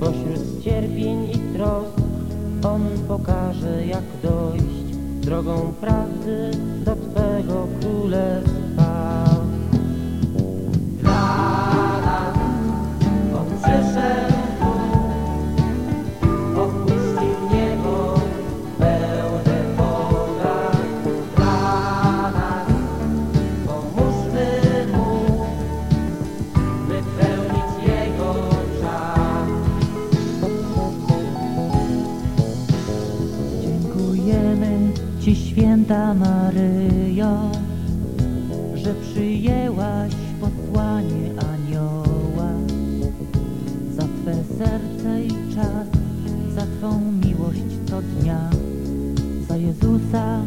Pośród cierpień i trosk On pokaże, jak dojść drogą prawdy do Twego królestwa. dziękujemy Ci święta Maryjo, że przyjęłaś posłanie anioła. Za Twe serce i czas, za Twą miłość co dnia, za Jezusa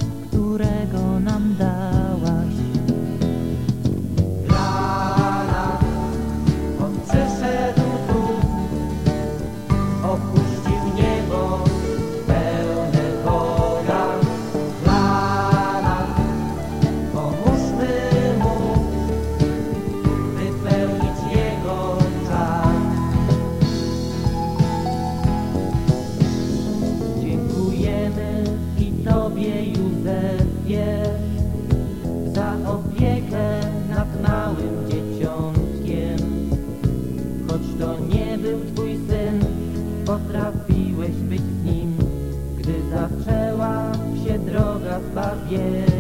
małym dzieciątkiem. Choć to nie był twój syn Potrafiłeś być z nim Gdy zaczęła się droga zbawienna